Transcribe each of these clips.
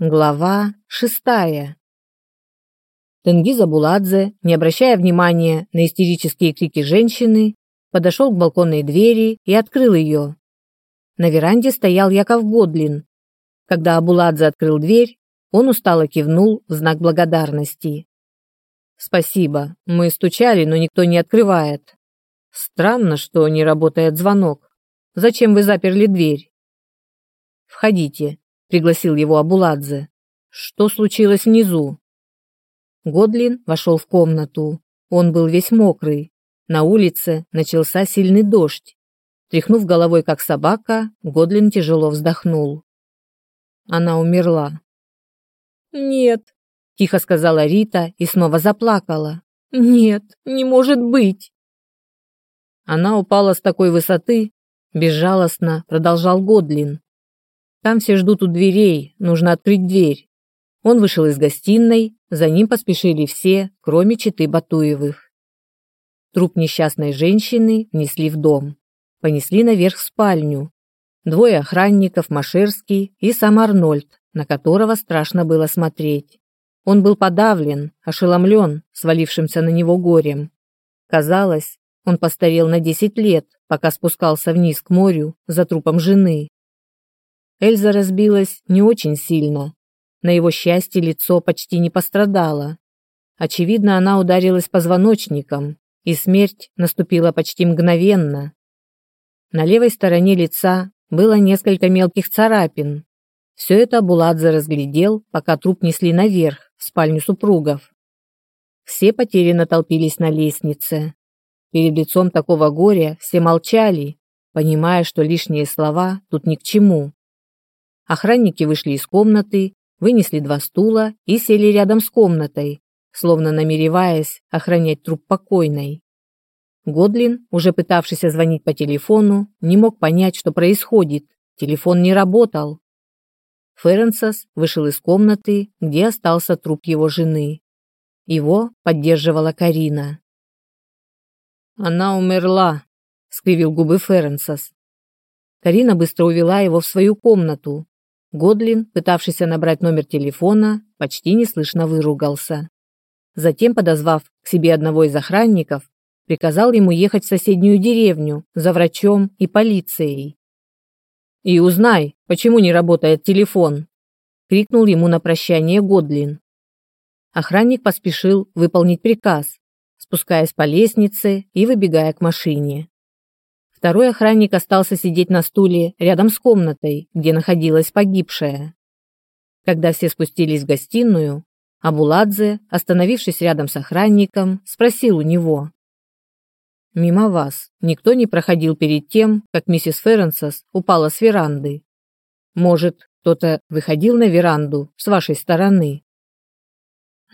Глава шестая. Тенгиза Буладзе, не обращая внимания на истерические крики женщины, подошел к балконной двери и открыл ее. На веранде стоял Яков Годлин. Когда Абуладзе открыл дверь, он устало кивнул в знак благодарности. «Спасибо. Мы стучали, но никто не открывает. Странно, что не работает звонок. Зачем вы заперли дверь?» «Входите», пригласил его Абуладзе. Что случилось внизу? Годлин вошел в комнату. Он был весь мокрый. На улице начался сильный дождь. Тряхнув головой, как собака, Годлин тяжело вздохнул. Она умерла. «Нет», — тихо сказала Рита и снова заплакала. «Нет, не может быть!» Она упала с такой высоты, безжалостно продолжал Годлин. Там все ждут у дверей, нужно открыть дверь. Он вышел из гостиной, за ним поспешили все, кроме Читы Батуевых. Труп несчастной женщины внесли в дом. Понесли наверх в спальню. Двое охранников, Машерский и сам Арнольд, на которого страшно было смотреть. Он был подавлен, ошеломлен, свалившимся на него горем. Казалось, он постарел на 10 лет, пока спускался вниз к морю за трупом жены. Эльза разбилась не очень сильно. На его счастье лицо почти не пострадало. Очевидно, она ударилась позвоночником, и смерть наступила почти мгновенно. На левой стороне лица было несколько мелких царапин. Все это Буладзе разглядел, пока труп несли наверх, в спальню супругов. Все потерянно толпились на лестнице. Перед лицом такого горя все молчали, понимая, что лишние слова тут ни к чему. Охранники вышли из комнаты, вынесли два стула и сели рядом с комнатой, словно намереваясь охранять труп покойной. Годлин, уже пытавшийся звонить по телефону, не мог понять, что происходит. Телефон не работал. Ференсас вышел из комнаты, где остался труп его жены. Его поддерживала Карина. «Она умерла», — скривил губы Ференсас. Карина быстро увела его в свою комнату, Годлин, пытавшийся набрать номер телефона, почти неслышно выругался. Затем, подозвав к себе одного из охранников, приказал ему ехать в соседнюю деревню за врачом и полицией. «И узнай, почему не работает телефон!» — крикнул ему на прощание Годлин. Охранник поспешил выполнить приказ, спускаясь по лестнице и выбегая к машине. Второй охранник остался сидеть на стуле рядом с комнатой, где находилась погибшая. Когда все спустились в гостиную, Абуладзе, остановившись рядом с охранником, спросил у него. «Мимо вас никто не проходил перед тем, как миссис Ференсас упала с веранды. Может, кто-то выходил на веранду с вашей стороны?»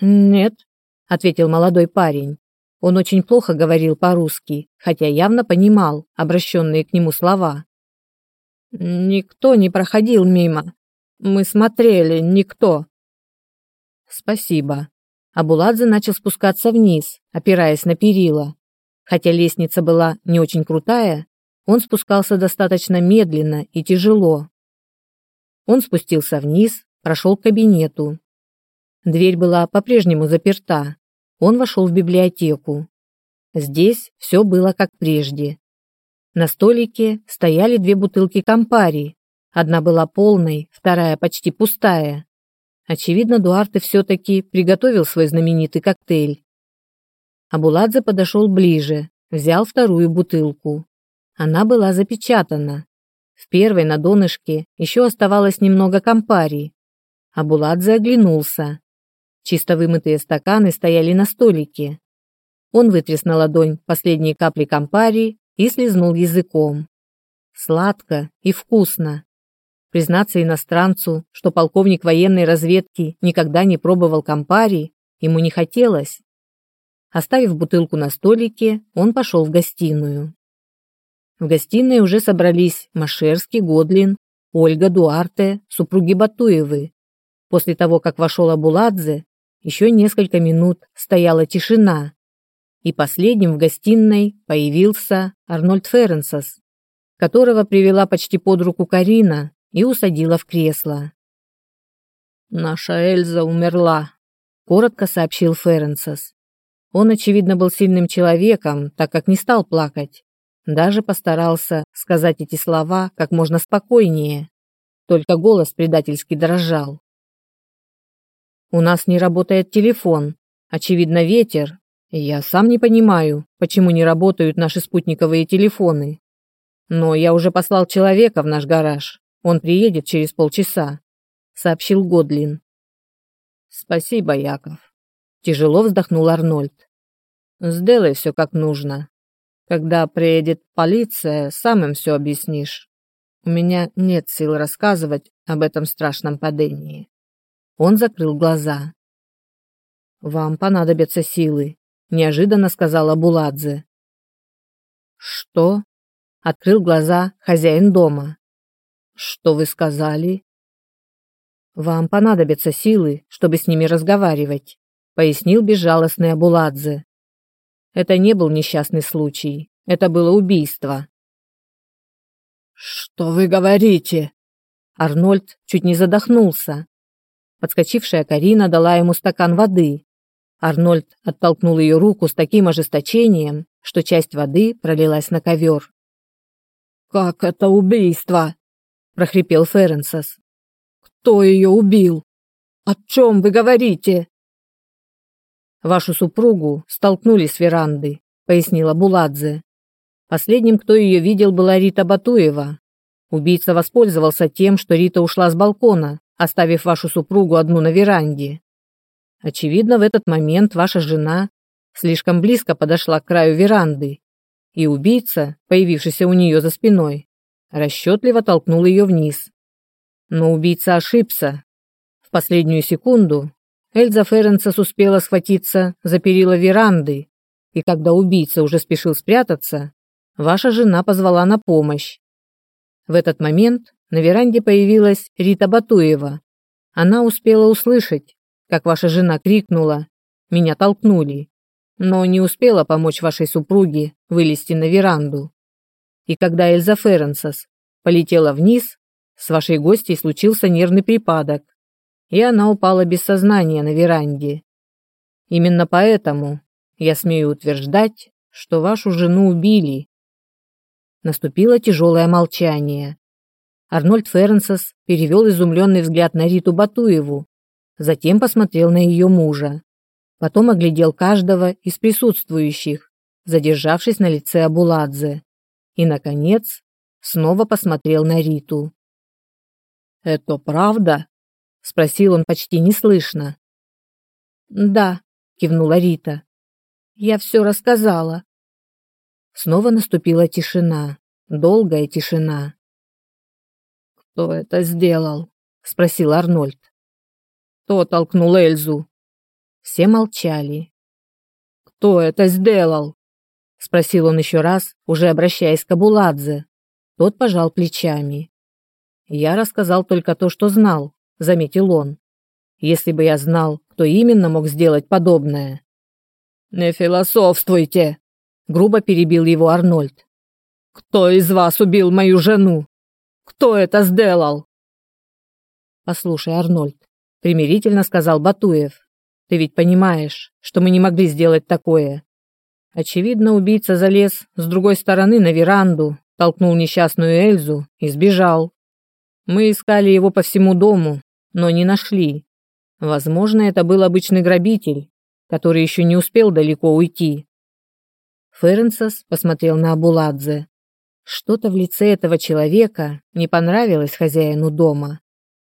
«Нет», — ответил молодой парень. Он очень плохо говорил по-русски, хотя явно понимал обращенные к нему слова. «Никто не проходил мимо. Мы смотрели, никто». «Спасибо». Абуладзе начал спускаться вниз, опираясь на перила. Хотя лестница была не очень крутая, он спускался достаточно медленно и тяжело. Он спустился вниз, прошел к кабинету. Дверь была по-прежнему заперта, он вошел в библиотеку. Здесь все было как прежде. На столике стояли две бутылки кампари. Одна была полной, вторая почти пустая. Очевидно, Дуарте все-таки приготовил свой знаменитый коктейль. Абуладзе подошел ближе, взял вторую бутылку. Она была запечатана. В первой на донышке еще оставалось немного кампари. Абуладзе оглянулся. Чисто вымытые стаканы стояли на столике. Он вытряс на ладонь последние капли кампари и слезнул языком. Сладко и вкусно. Признаться иностранцу, что полковник военной разведки никогда не пробовал кампари, ему не хотелось. Оставив бутылку на столике, он пошел в гостиную. В гостиной уже собрались Машерский, Годлин, Ольга Дуарте, супруги Батуевы. После того, как вошел Абуладзе, еще несколько минут стояла тишина, и последним в гостиной появился Арнольд Ференсос, которого привела почти под руку Карина и усадила в кресло. Наша Эльза умерла, коротко сообщил Ференсес. Он, очевидно, был сильным человеком, так как не стал плакать. Даже постарался сказать эти слова как можно спокойнее. Только голос предательски дрожал. У нас не работает телефон. Очевидно, ветер. Я сам не понимаю, почему не работают наши спутниковые телефоны. Но я уже послал человека в наш гараж. Он приедет через полчаса, сообщил Годлин. Спасибо, Яков. Тяжело вздохнул Арнольд. Сделай все как нужно. Когда приедет полиция, сам им все объяснишь. У меня нет сил рассказывать об этом страшном падении. Он закрыл глаза. «Вам понадобятся силы», – неожиданно сказала Буладзе. «Что?» – открыл глаза хозяин дома. «Что вы сказали?» «Вам понадобятся силы, чтобы с ними разговаривать», – пояснил безжалостный Абуладзе. «Это не был несчастный случай, это было убийство». «Что вы говорите?» Арнольд чуть не задохнулся. Подскочившая Карина дала ему стакан воды. Арнольд оттолкнул ее руку с таким ожесточением, что часть воды пролилась на ковер. «Как это убийство?» – прохрипел Ференсос. «Кто ее убил? О чем вы говорите?» «Вашу супругу столкнули с веранды», – пояснила Буладзе. Последним, кто ее видел, была Рита Батуева. Убийца воспользовался тем, что Рита ушла с балкона оставив вашу супругу одну на веранде. Очевидно, в этот момент ваша жена слишком близко подошла к краю веранды, и убийца, появившийся у нее за спиной, расчетливо толкнул ее вниз. Но убийца ошибся. В последнюю секунду Эльза Ференцес успела схватиться за перила веранды, и когда убийца уже спешил спрятаться, ваша жена позвала на помощь. В этот момент на веранде появилась Рита Батуева. Она успела услышать, как ваша жена крикнула «Меня толкнули», но не успела помочь вашей супруге вылезти на веранду. И когда Эльза Ференсос полетела вниз, с вашей гостьей случился нервный припадок, и она упала без сознания на веранде. Именно поэтому я смею утверждать, что вашу жену убили. Наступило тяжелое молчание. Арнольд Фернсес перевел изумленный взгляд на Риту Батуеву, затем посмотрел на ее мужа. Потом оглядел каждого из присутствующих, задержавшись на лице Абуладзе. И, наконец, снова посмотрел на Риту. «Это правда?» – спросил он почти неслышно. «Да», – кивнула Рита. «Я все рассказала». Снова наступила тишина, долгая тишина. «Кто это сделал?» – спросил Арнольд. «Кто толкнул Эльзу?» Все молчали. «Кто это сделал?» – спросил он еще раз, уже обращаясь к Абуладзе. Тот пожал плечами. «Я рассказал только то, что знал», – заметил он. «Если бы я знал, кто именно мог сделать подобное». «Не философствуйте!» – грубо перебил его Арнольд. «Кто из вас убил мою жену?» Кто это сделал?» «Послушай, Арнольд», — примирительно сказал Батуев, «ты ведь понимаешь, что мы не могли сделать такое. Очевидно, убийца залез с другой стороны на веранду, толкнул несчастную Эльзу и сбежал. Мы искали его по всему дому, но не нашли. Возможно, это был обычный грабитель, который еще не успел далеко уйти». Ференсос посмотрел на Абуладзе. Что-то в лице этого человека не понравилось хозяину дома,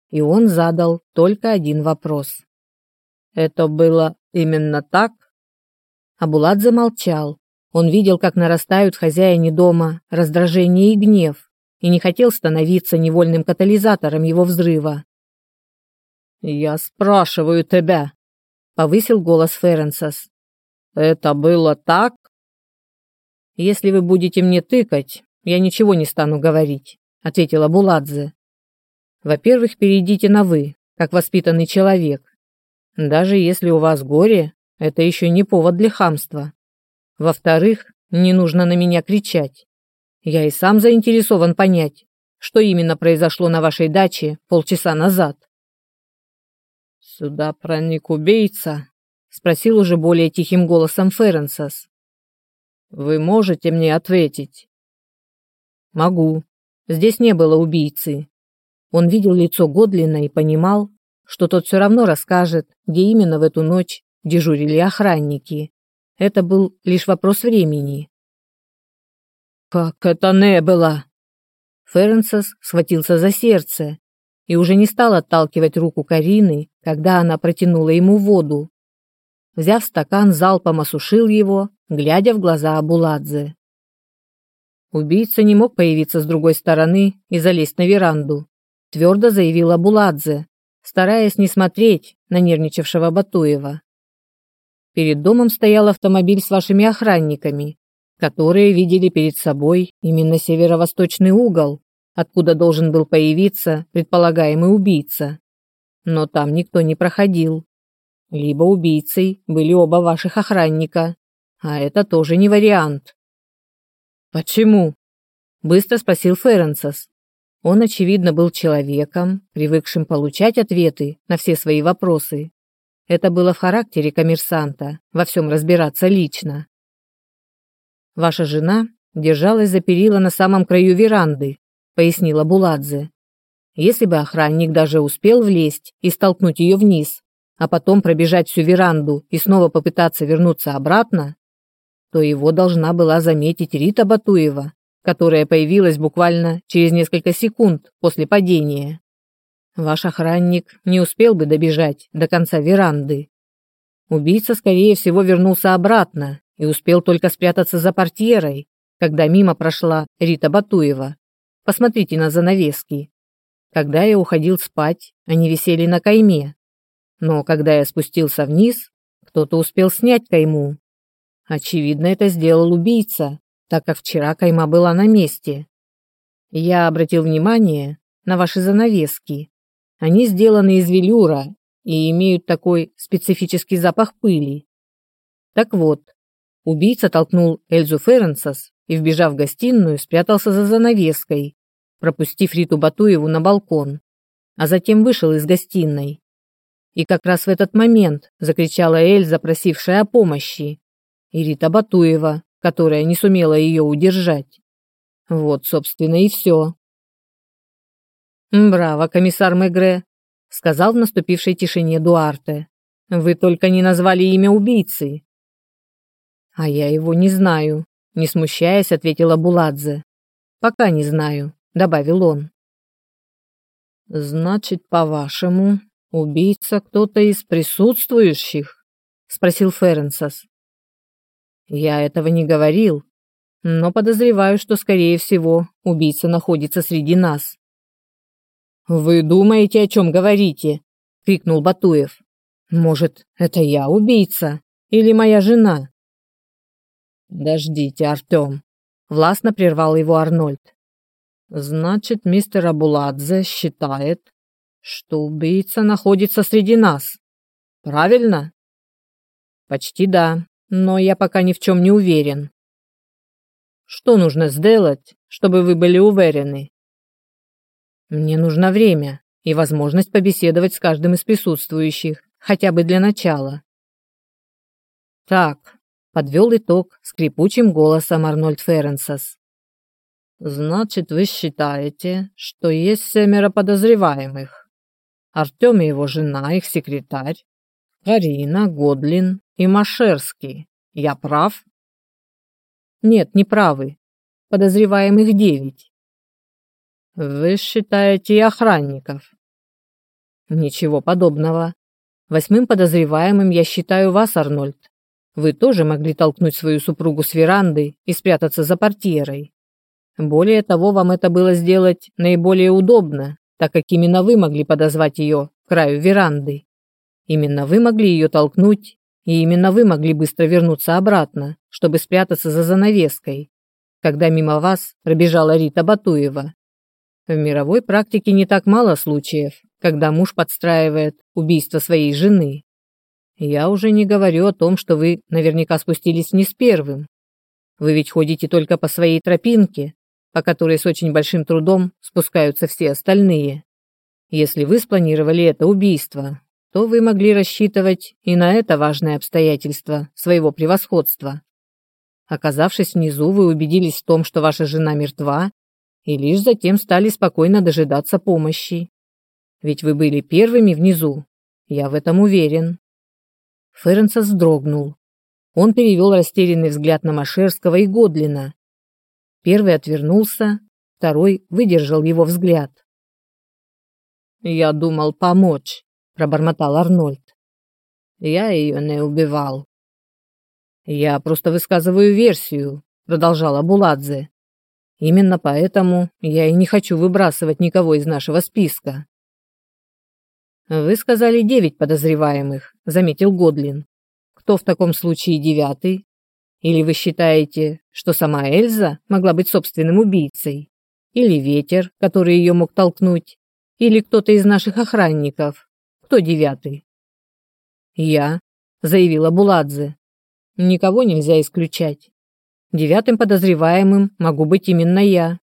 и он задал только один вопрос. «Это было именно так?» Абулат замолчал. Он видел, как нарастают хозяине дома раздражение и гнев, и не хотел становиться невольным катализатором его взрыва. «Я спрашиваю тебя», — повысил голос Ференсас. «Это было так?» «Если вы будете мне тыкать, я ничего не стану говорить», — ответила Буладзе. «Во-первых, перейдите на «вы», как воспитанный человек. Даже если у вас горе, это еще не повод для хамства. Во-вторых, не нужно на меня кричать. Я и сам заинтересован понять, что именно произошло на вашей даче полчаса назад. Сюда проник убийца, спросил уже более тихим голосом Ференсас. Вы можете мне ответить? Могу. Здесь не было убийцы. Он видел лицо Годлина и понимал, что тот все равно расскажет, где именно в эту ночь дежурили охранники. Это был лишь вопрос времени. «Как это не было?» Ференсес схватился за сердце и уже не стал отталкивать руку Карины, когда она протянула ему воду. Взяв стакан, залпом осушил его, глядя в глаза Абуладзе. Убийца не мог появиться с другой стороны и залезть на веранду, твердо заявила Буладзе, стараясь не смотреть на нервничавшего Батуева. Перед домом стоял автомобиль с вашими охранниками, которые видели перед собой именно северо-восточный угол, откуда должен был появиться предполагаемый убийца. Но там никто не проходил. Либо убийцей были оба ваших охранника, а это тоже не вариант. «Почему?» – быстро спросил Ференсас. Он, очевидно, был человеком, привыкшим получать ответы на все свои вопросы. Это было в характере коммерсанта, во всем разбираться лично. Ваша жена держалась за перила на самом краю веранды, пояснила Буладзе. Если бы охранник даже успел влезть и столкнуть ее вниз, а потом пробежать всю веранду и снова попытаться вернуться обратно, то его должна была заметить Рита Батуева, которая появилась буквально через несколько секунд после падения. Ваш охранник не успел бы добежать до конца веранды. Убийца, скорее всего, вернулся обратно и успел только спрятаться за портьерой, когда мимо прошла Рита Батуева. Посмотрите на занавески. Когда я уходил спать, они висели на кайме. Но когда я спустился вниз, кто-то успел снять кайму Очевидно, это сделал убийца, так как вчера кайма была на месте. Я обратил внимание на ваши занавески. Они сделаны из велюра и имеют такой специфический запах пыли. Так вот, убийца толкнул Эльзу Ференсас и, вбежав в гостиную, спрятался за занавеской, пропустив Риту Батуеву на балкон, а затем вышел из гостиной. И как раз в этот момент закричала Эльза, просившая о помощи и Рита Батуева, которая не сумела ее удержать. Вот, собственно, и все. «Браво, комиссар Мегре», — сказал в наступившей тишине Дуарте. «Вы только не назвали имя убийцы». «А я его не знаю», — не смущаясь, ответила Буладзе. «Пока не знаю», — добавил он. «Значит, по-вашему, убийца кто-то из присутствующих?» — спросил Ференсас. Я этого не говорил, но подозреваю, что, скорее всего, убийца находится среди нас. «Вы думаете, о чем говорите?» — крикнул Батуев. «Может, это я убийца? Или моя жена?» «Дождите, Артем», — властно прервал его Арнольд. «Значит, мистер Абуладзе считает, что убийца находится среди нас. Правильно?» «Почти да но я пока ни в чем не уверен. Что нужно сделать, чтобы вы были уверены? Мне нужно время и возможность побеседовать с каждым из присутствующих, хотя бы для начала. Так, подвел итог скрипучим голосом Арнольд Ференсас. Значит, вы считаете, что есть семеро подозреваемых. Артем и его жена, их секретарь, Карина, Годлин, и Машерский. Я прав? Нет, не правы. Подозреваемых девять. Вы считаете и охранников? Ничего подобного. Восьмым подозреваемым я считаю вас, Арнольд. Вы тоже могли толкнуть свою супругу с веранды и спрятаться за портьерой. Более того, вам это было сделать наиболее удобно, так как именно вы могли подозвать ее к краю веранды. Именно вы могли ее толкнуть и именно вы могли быстро вернуться обратно, чтобы спрятаться за занавеской, когда мимо вас пробежала Рита Батуева. В мировой практике не так мало случаев, когда муж подстраивает убийство своей жены. Я уже не говорю о том, что вы наверняка спустились не с первым. Вы ведь ходите только по своей тропинке, по которой с очень большим трудом спускаются все остальные. Если вы спланировали это убийство, то вы могли рассчитывать и на это важное обстоятельство своего превосходства. Оказавшись внизу, вы убедились в том, что ваша жена мертва, и лишь затем стали спокойно дожидаться помощи. Ведь вы были первыми внизу, я в этом уверен. Ференсос вздрогнул. Он перевел растерянный взгляд на Машерского и Годлина. Первый отвернулся, второй выдержал его взгляд. «Я думал помочь», — пробормотал Арнольд. «Я ее не убивал». «Я просто высказываю версию», — продолжала Буладзе. «Именно поэтому я и не хочу выбрасывать никого из нашего списка». «Вы сказали девять подозреваемых», — заметил Годлин. «Кто в таком случае девятый? Или вы считаете, что сама Эльза могла быть собственным убийцей? Или ветер, который ее мог толкнуть? Или кто-то из наших охранников? Кто девятый?» «Я», — заявила Буладзе. «Никого нельзя исключать. Девятым подозреваемым могу быть именно я.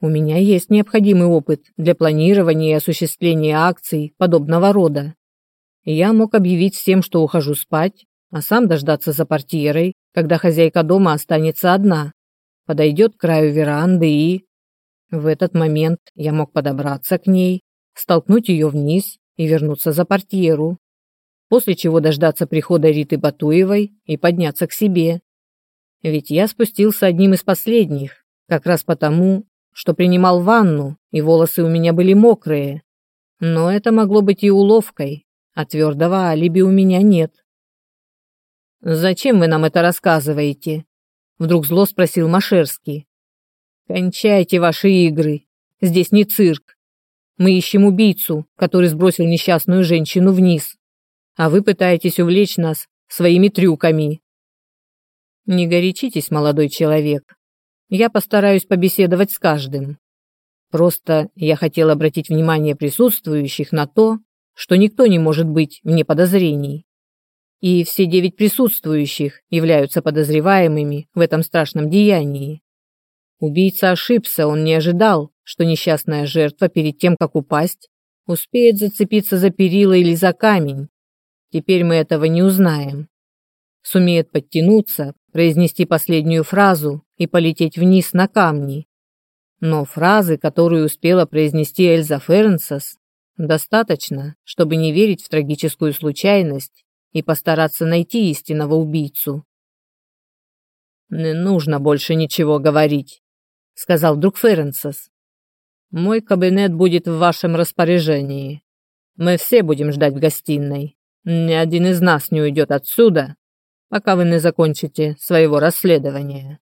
У меня есть необходимый опыт для планирования и осуществления акций подобного рода. Я мог объявить всем, что ухожу спать, а сам дождаться за портьерой, когда хозяйка дома останется одна, подойдет к краю веранды и... В этот момент я мог подобраться к ней, столкнуть ее вниз и вернуться за портьеру, после чего дождаться прихода Риты Батуевой и подняться к себе. Ведь я спустился одним из последних, как раз потому, что принимал ванну, и волосы у меня были мокрые. Но это могло быть и уловкой, а твердого алиби у меня нет. «Зачем вы нам это рассказываете?» Вдруг зло спросил Машерский. «Кончайте ваши игры. Здесь не цирк. Мы ищем убийцу, который сбросил несчастную женщину вниз. А вы пытаетесь увлечь нас своими трюками». «Не горячитесь, молодой человек. Я постараюсь побеседовать с каждым. Просто я хотел обратить внимание присутствующих на то, что никто не может быть вне подозрений. И все девять присутствующих являются подозреваемыми в этом страшном деянии. Убийца ошибся, он не ожидал, что несчастная жертва перед тем, как упасть, успеет зацепиться за перила или за камень. Теперь мы этого не узнаем. Сумеет подтянуться, произнести последнюю фразу и полететь вниз на камни. Но фразы, которую успела произнести Эльза Фернсос, достаточно, чтобы не верить в трагическую случайность и постараться найти истинного убийцу. «Не нужно больше ничего говорить», — сказал вдруг Фернсос. «Мой кабинет будет в вашем распоряжении. Мы все будем ждать в гостиной. Ни один из нас не уйдет отсюда, пока вы не закончите своего расследования».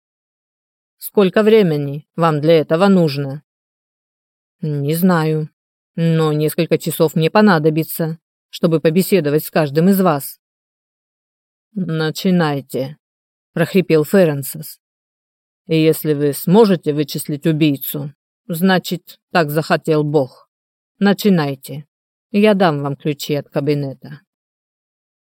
Сколько времени вам для этого нужно? Не знаю, но несколько часов мне понадобится, чтобы побеседовать с каждым из вас. Начинайте, прохрипел Ференсес. И если вы сможете вычислить убийцу, значит, так захотел Бог. Начинайте. Я дам вам ключи от кабинета.